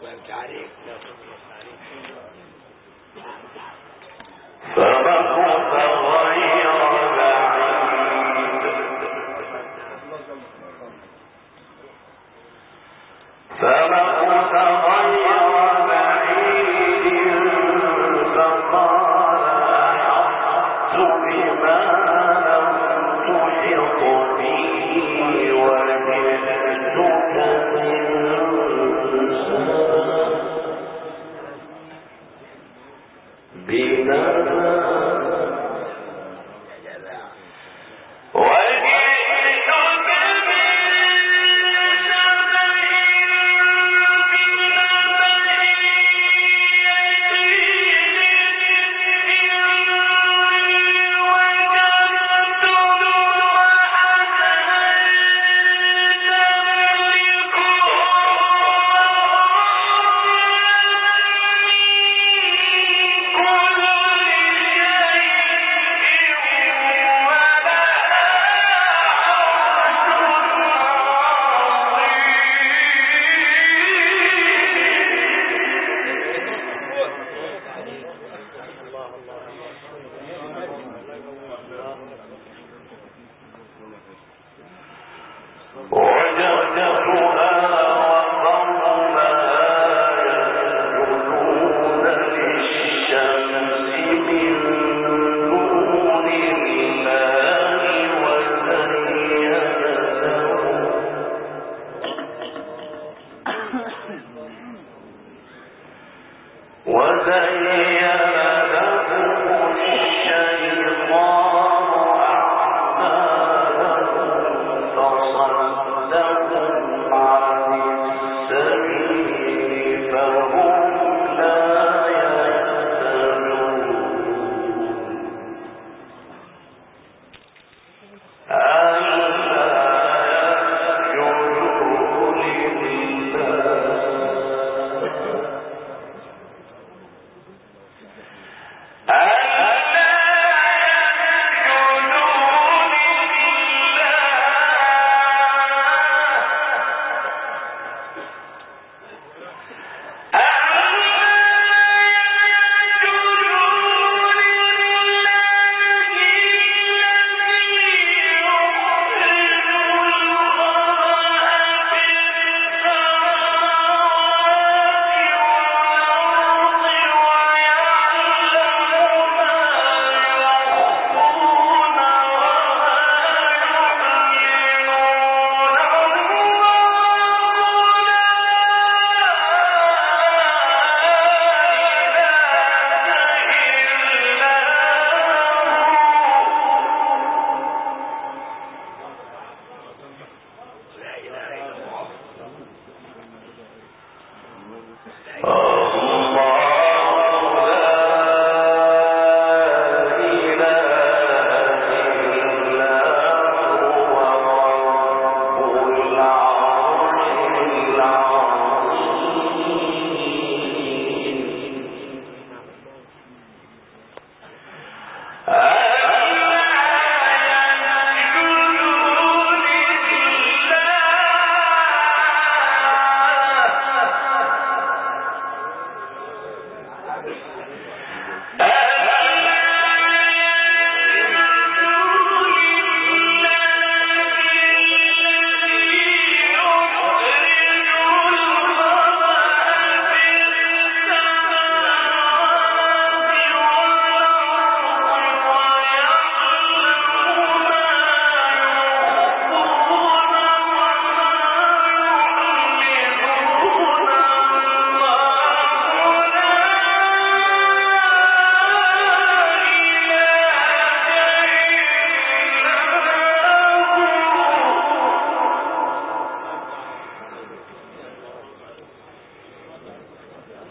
But direct. Baba Bina o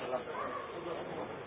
وسلم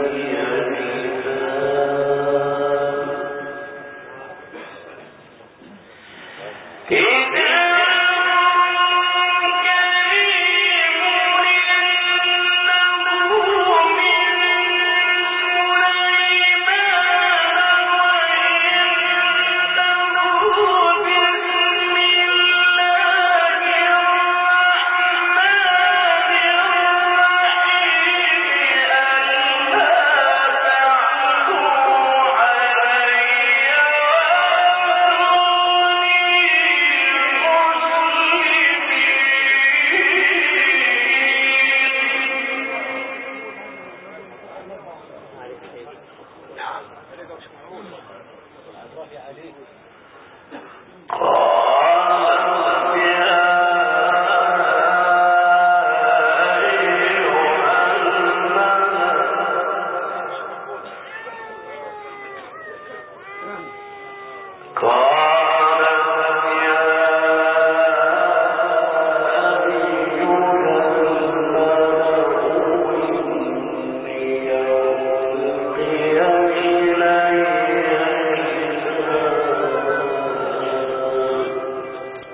قال